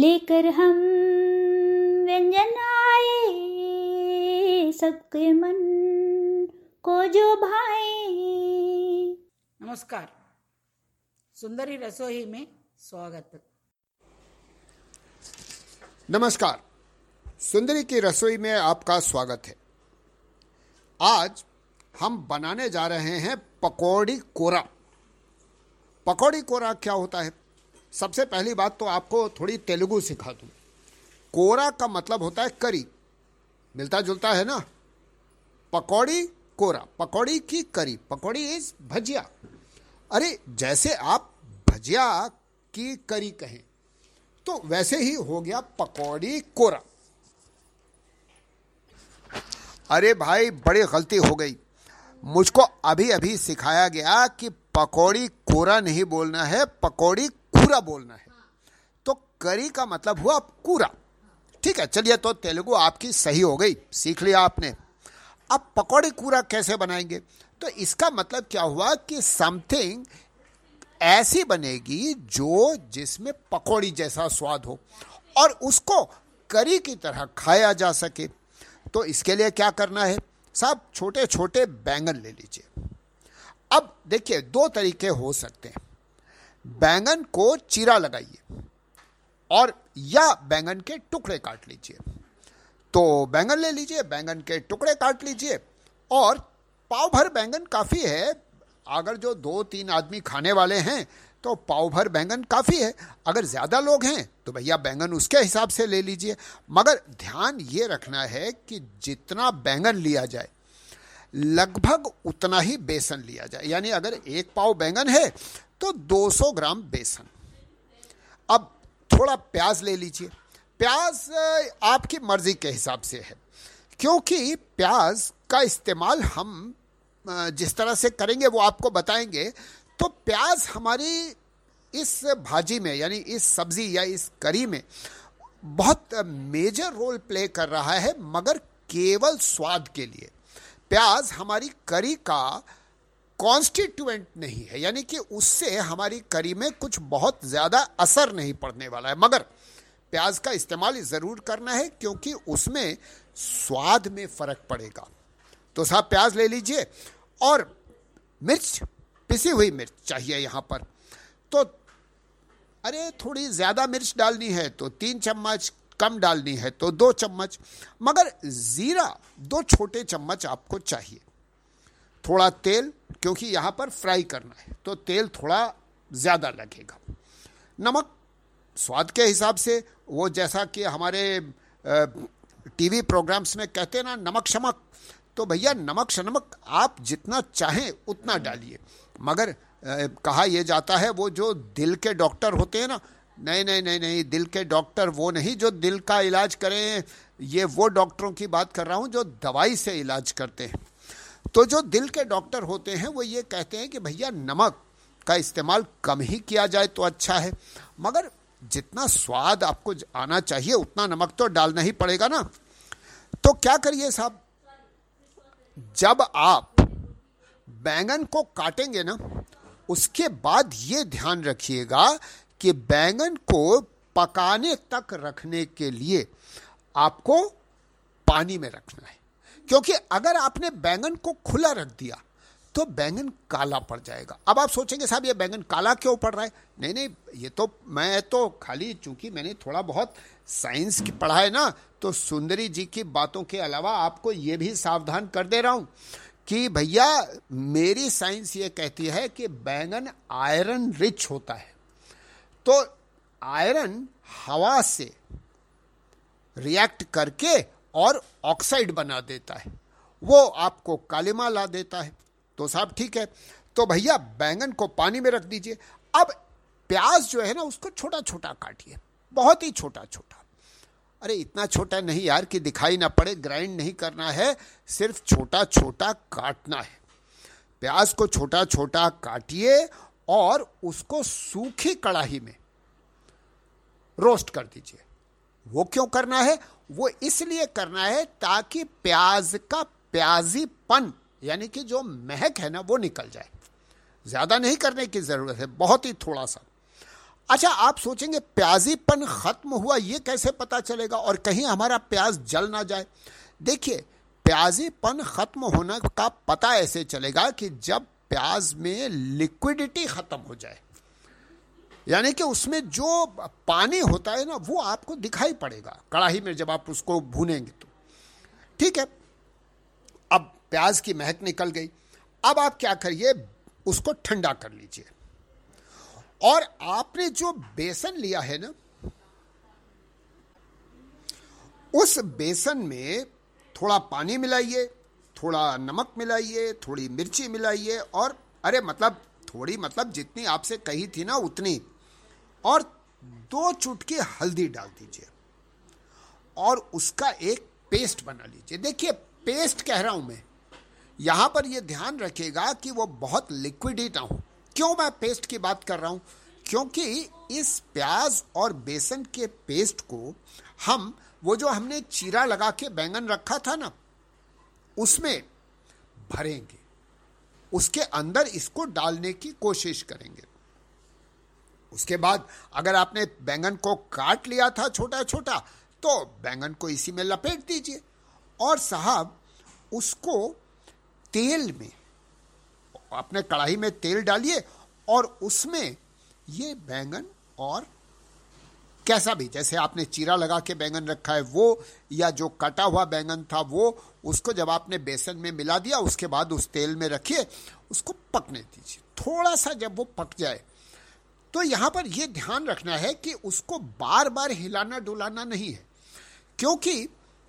लेकर हम व्यंजन आए। सबके मन को जो भाए। नमस्कार। सुंदरी रसोई में स्वागत। नमस्कार। सुंदरी की रसोई में आपका स्वागत है। आज हम बनाने जा रहे हैं पकौड़ी कोरा। पकौड़ी कोरा क्या होता है? सबसे पहली बात तो आपको थोड़ी तेलुगु सिखा दूँ। कोरा का मतलब होता है करी। मिलता जुलता है ना? पकौड़ी, कोरा। पकौड़ी की करी। पकौड़ी इज़ भजिया। अरे, जैसे आप भजिया की करी कहें तो वैसे ही हो गया पकौड़ी, कोरा। अरे भाई, बड़ी गलती हो गई। मुझको अभी अभी सिखाया गया कि पकौड़ी, कोरा नहीं बोलना है, पकौड़ी कूरा बोलना है। तो करी का मतलब हुआ कूरा ठीक है, चलिए तो तेलुगु आपकी सही हो गई, सीख लिया आपने। अब पकौड़ी कूरा कैसे बनाएँगे? तो इसका मतलब क्या हुआ कि समथिंग ऐसी बनेगी जो जिसमें पकौड़ी जैसा स्वाद हो और उसको करी की तरह खाया जा सके। तो इसके लिए क्या करना है? साहब छोटे छोटे बैंगन ले लीजिए। अब देखिए, दो तरीके हो सकते हैं। बैंगन को चीरा लगाइए और या बैंगन के टुकड़े काट लीजिए। तो बैंगन ले लीजिए, बैंगन के टुकड़े काट लीजिए और पाव भर बैंगन काफ़ी है। अगर जो दो तीन आदमी खाने वाले हैं तो पाव भर बैंगन काफ़ी है। अगर ज़्यादा लोग हैं तो भैया बैंगन उसके हिसाब से ले लीजिए। मगर ध्यान ये रखना है कि जितना बैंगन लिया जाए लगभग उतना ही बेसन लिया जाए। यानी अगर एक पाव बैंगन है तो 200 ग्राम बेसन। अब थोड़ा प्याज ले लीजिए। प्याज आपकी मर्ज़ी के हिसाब से है। क्योंकि प्याज का इस्तेमाल हम जिस तरह से करेंगे, वो आपको बताएँगे। तो प्याज हमारी इस भाजी में, यानी इस सब्ज़ी या इस करी में, बहुत मेजर रोल प्ले कर रहा है, मगर केवल स्वाद के लिए। प्याज हमारी करी का कॉन्स्टिट्यूएंट नहीं है, यानी कि उससे हमारी करी में कुछ बहुत ज़्यादा असर नहीं पड़ने वाला है। मगर प्याज का इस्तेमाल ज़रूर करना है, क्योंकि उसमें स्वाद में फ़र्क पड़ेगा। तो साहब, प्याज ले लीजिए, और मिर्च, पिसी हुई मिर्च चाहिए यहाँ पर। तो अरे, थोड़ी ज़्यादा मिर्च डालनी है तो तीन चम्मच कम डालनी है तो दो चम्मच, मगर ज़ीरा दो छोटे चम्मच आपको चाहिए। थोड़ा तेल, क्योंकि यहाँ पर फ्राई करना है तो तेल थोड़ा ज़्यादा लगेगा। नमक, स्वाद के हिसाब से, वो जैसा कि हमारे टीवी प्रोग्राम्स में कहते हैं ना, नमक शमक। तो भैया, नमक शनमक आप जितना चाहें उतना डालिए। मगर कहा यह जाता है, वो जो दिल के डॉक्टर होते हैं ना नहीं नहीं नहीं नहीं, दिल के डॉक्टर वो नहीं जो दिल का इलाज करें। ये वो डॉक्टरों की बात कर रहा हूँ जो दवाई से इलाज करते हैं। तो जो दिल के डॉक्टर होते हैं, वो ये कहते हैं कि भैया, नमक का इस्तेमाल कम ही किया जाए तो अच्छा है। मगर जितना स्वाद आपको आना चाहिए, उतना नमक तो डालना ही पड़ेगा ना। तो क्या करिए साहब? जब आप बैंगन को काटेंगे ना, उसके बाद ये ध्यान रखिएगा कि बैंगन को पकाने तक रखने के लिए आपको पानी में रखना है। क्योंकि अगर आपने बैंगन को खुला रख दिया तो बैंगन काला पड़ जाएगा। अब आप सोचेंगे, साहब, ये बैंगन काला क्यों पड़ रहा है? नहीं नहीं, ये तो मैं तो खाली, चूँकि मैंने थोड़ा बहुत साइंस की पढ़ा है ना तो सुंदरी जी की बातों के अलावा आपको ये भी सावधान कर दे रहा हूँ कि भैया, मेरी साइंस ये कहती है कि बैंगन आयरन रिच होता है। तो आयरन हवा से रिएक्ट करके और ऑक्साइड बना देता है। वो आपको कालिमा ला देता है। तो साहब ठीक है। तो भैया, बैंगन को पानी में रख दीजिए। अब प्याज जो है ना, उसको छोटा छोटा काटिए। बहुत ही छोटा छोटा अरे, इतना छोटा नहीं यार कि दिखाई ना पड़े ग्राइंड नहीं करना है, सिर्फ़ छोटा छोटा काटना है। प्याज को छोटा छोटा काटिए और उसको सूखी कड़ाही में रोस्ट कर दीजिए। वो क्यों करना है? वो इसलिए करना है ताकि प्याज का प्याजीपन, यानी कि जो महक है ना, वो निकल जाए। ज़्यादा नहीं करने की ज़रूरत है, बहुत ही थोड़ा सा। अच्छा आप सोचेंगे प्याजीपन खत्म हुआ, ये कैसे पता चलेगा? और कहीं हमारा प्याज जल ना जाए। देखिए, प्याजीपन खत्म होने का पता ऐसे चलेगा कि जब प्याज में लिक्विडिटी खत्म हो जाए। यानी कि उसमें जो पानी होता है ना, वो आपको दिखाई पड़ेगा। कढ़ाई में जब आप उसको भूनेंगे तो। ठीक है? अब प्याज की महक निकल गई। अब आप क्या करिए? उसको ठंडा कर लीजिए। और आपने जो बेसन लिया है ना, उस बेसन में थोड़ा पानी मिलाइए। थोड़ा नमक मिलाइए, थोड़ी मिर्ची मिलाइए और, अरे मतलब थोड़ी मतलब जितनी आपसे कही थी ना उतनी। और दो चुटकी हल्दी डाल दीजिए और उसका एक पेस्ट बना लीजिए। देखिए, पेस्ट कह रहा हूँ मैं, यहाँ पर यह ध्यान रखिएगा कि वो बहुत लिक्विड ही ना हो। क्यों मैं पेस्ट की बात कर रहा हूँ? क्योंकि इस प्याज और बेसन के पेस्ट को हम, वो जो हमने चीरा लगा के बैंगन रखा था ना उसमें भरेंगे। उसके अंदर इसको डालने की कोशिश करेंगे। उसके बाद अगर आपने बैंगन को काट लिया था छोटा छोटा तो बैंगन को इसी में लपेट दीजिए। और साहब, उसको तेल में, अपने कढ़ाई में तेल डालिए और उसमें ये बैंगन और कैसा भी, जैसे आपने चीरा लगा के बैंगन रखा है वो, या जो कटा हुआ बैंगन था वो, उसको जब आपने बेसन में मिला दिया, उसके बाद उस तेल में रखिए, उसको पकने दीजिए। थोड़ा सा जब वो पक जाए तो यहाँ पर यह ध्यान रखना है कि उसको बार बार हिलाना डुलाना नहीं है। क्योंकि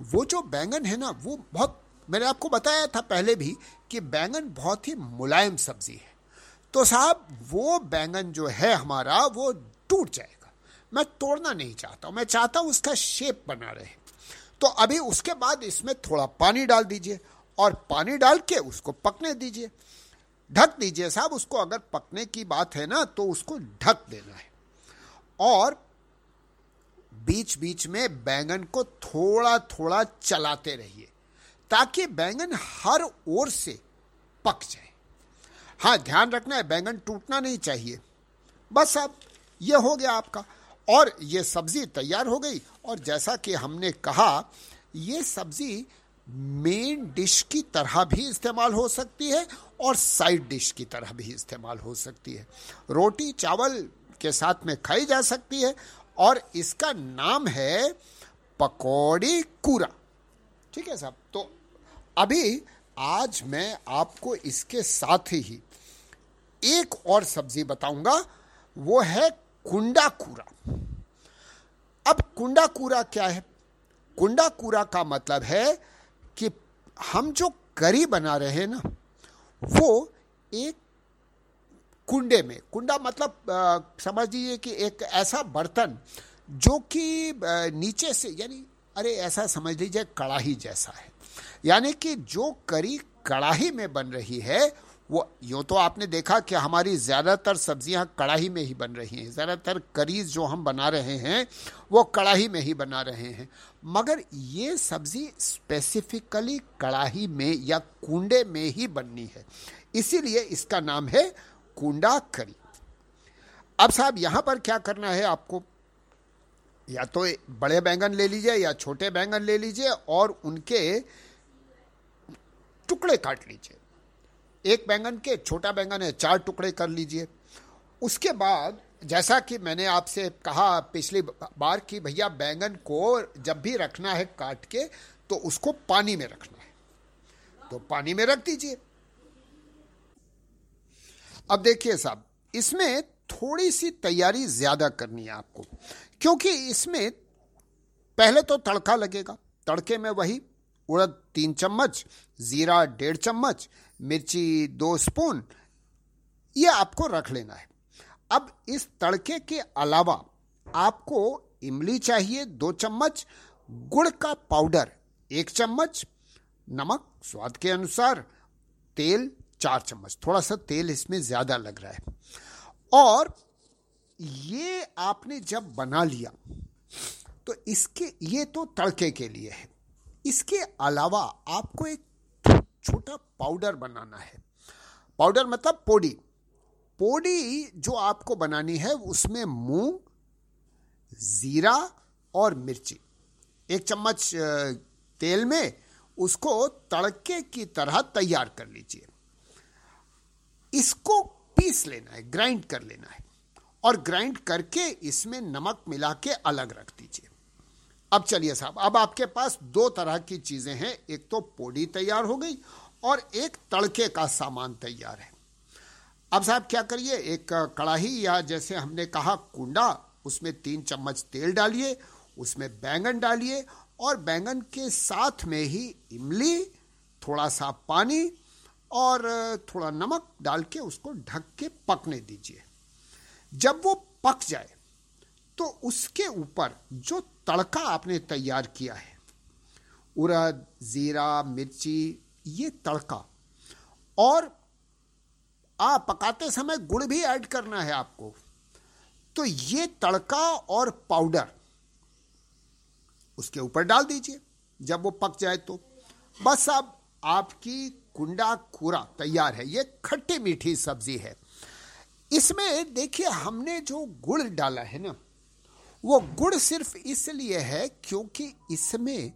वो जो बैंगन है ना, वो बहुत, मैंने आपको बताया था पहले भी कि बैंगन बहुत ही मुलायम सब्ज़ी है। तो साहब, वो बैंगन जो है हमारा, वो टूट जाएगा। मैं तोड़ना नहीं चाहता मैं चाहता हूँ उसका शेप बना रहे। तो अभी उसके बाद इसमें थोड़ा पानी डाल दीजिए और पानी डाल के उसको पकने दीजिए। ढक दीजिए साहब, उसको अगर पकने की बात है ना तो उसको ढक देना है। और बीच बीच में बैंगन को थोड़ा थोड़ा चलाते रहिए, ताकि बैंगन हर ओर से पक जाए। हाँ ध्यान रखना है, बैंगन टूटना नहीं चाहिए। बस अब यह हो गया आपका। और ये सब्ज़ी तैयार हो गई। और जैसा कि हमने कहा, ये सब्ज़ी मेन डिश की तरह भी इस्तेमाल हो सकती है और साइड डिश की तरह भी इस्तेमाल हो सकती है। रोटी चावल के साथ में खाई जा सकती है और इसका नाम है पकौड़ी कूरा। ठीक है साहब? तो अभी आज मैं आपको इसके साथ ही एक और सब्ज़ी बताऊँगा। वो है कुंडा कूरा अब कुंडा कूरा क्या है? कुंडा कूरा का मतलब है कि हम जो करी बना रहे हैं ना, वो एक कुंडे में, कुंडा मतलब समझ लीजिए कि एक ऐसा बर्तन जो कि नीचे से, यानी, अरे ऐसा समझ लीजिए कड़ाही जैसा है। यानी कि जो करी कड़ाही में बन रही है वो, यो तो आपने देखा कि हमारी ज़्यादातर सब्ज़ियाँ कढ़ाई में ही बन रही हैं। ज़्यादातर करीज जो हम बना रहे हैं, वो कढ़ाई में ही बना रहे हैं। मगर ये सब्ज़ी स्पेसिफिकली कढ़ाई में या कुंडे में ही बननी है। इसीलिए इसका नाम है कुंडा करी। अब साहब, यहाँ पर क्या करना है आपको? या तो बड़े बैंगन ले लीजिए या छोटे बैंगन ले लीजिए और उनके टुकड़े काट लीजिए। एक बैंगन के छोटा बैंगन है, चार टुकड़े कर लीजिए। उसके बाद, जैसा कि मैंने आपसे कहा पिछली बार कि भैया, बैंगन को जब भी रखना है काट के तो उसको पानी में रखना है। तो पानी में रख दीजिए। अब देखिए साहब, इसमें थोड़ी सी तैयारी ज़्यादा करनी है आपको, क्योंकि इसमें पहले तो तड़का लगेगा। तड़के में वही उड़द तीन चम्मच, जीरा डेढ़ चम्मच मिर्ची, दो स्पून, ये आपको रख लेना है। अब इस तड़के के अलावा आपको इमली चाहिए, दो चम्मच, गुड़ का पाउडर, एक चम्मच, नमक, स्वाद के अनुसार, तेल, चार चम्मच थोड़ा सा तेल इसमें ज़्यादा लग रहा है। और ये आपने जब बना लिया तो इसके, ये तो तड़के के लिए है। इसके अलावा आपको एक छोटा पाउडर बनाना है। पाउडर मतलब पोड़ी। पोड़ी जो आपको बनानी है, उसमें मूंग, जीरा और मिर्ची। एक चम्मच तेल में उसको तड़के की तरह तैयार कर लीजिए। इसको पीस लेना है, ग्राइंड कर लेना है और ग्राइंड करके इसमें नमक मिला के अलग रख दीजिए। अब चलिए साहब, अब आपके पास दो तरह की चीज़ें हैं। एक तो पोड़ी तैयार हो गई और एक तड़के का सामान तैयार है। अब साहब क्या करिए, एक कढ़ाई या जैसे हमने कहा कुंडा, उसमें तीन चम्मच तेल डालिए, उसमें बैंगन डालिए और बैंगन के साथ में ही इमली, थोड़ा सा पानी और थोड़ा नमक डाल के उसको ढक के पकने दीजिए। जब वो पक जाए तो उसके ऊपर जो तड़का आपने तैयार किया है उड़द जीरा, मिर्ची, ये तड़का, और आ पकाते समय गुड़ भी ऐड करना है आपको तो ये तड़का और पाउडर उसके ऊपर डाल दीजिए, जब वो पक जाए तो। बस अब आपकी कुंडा खूरा तैयार है, ये खट्टी मीठी सब्ज़ी है। इसमें देखिए, हमने जो गुड़ डाला है ना वो गुड़ सिर्फ़ इसलिए है क्योंकि इसमें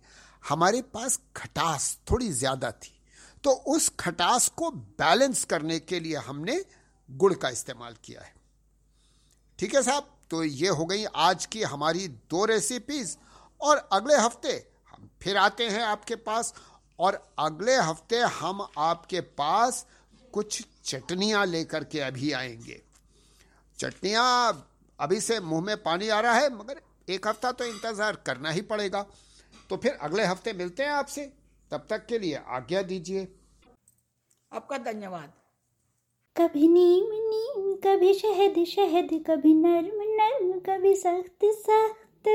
हमारे पास खटास थोड़ी ज़्यादा थी। तो उस खटास को बैलेंस करने के लिए हमने गुड़ का इस्तेमाल किया है। ठीक है साहब? तो ये हो गई आज की हमारी दो रेसिपीज़ और अगले हफ़्ते हम फिर आते हैं आपके पास और अगले हफ़्ते हम आपके पास कुछ चटनियाँ लेकर के अभी आएँगे। चटनियाँ अभी से मुँह में पानी आ रहा है मगर एक हफ़्ता तो इंतज़ार करना ही पड़ेगा। तो फिर अगले हफ़्ते मिलते हैं आपसे। तब तक के लिए आज्ञा दीजिए। आपका धन्यवाद। कभी नीम नीम कभी शहद शहद कभी नर्म नर्म कभी सख्त सख्त।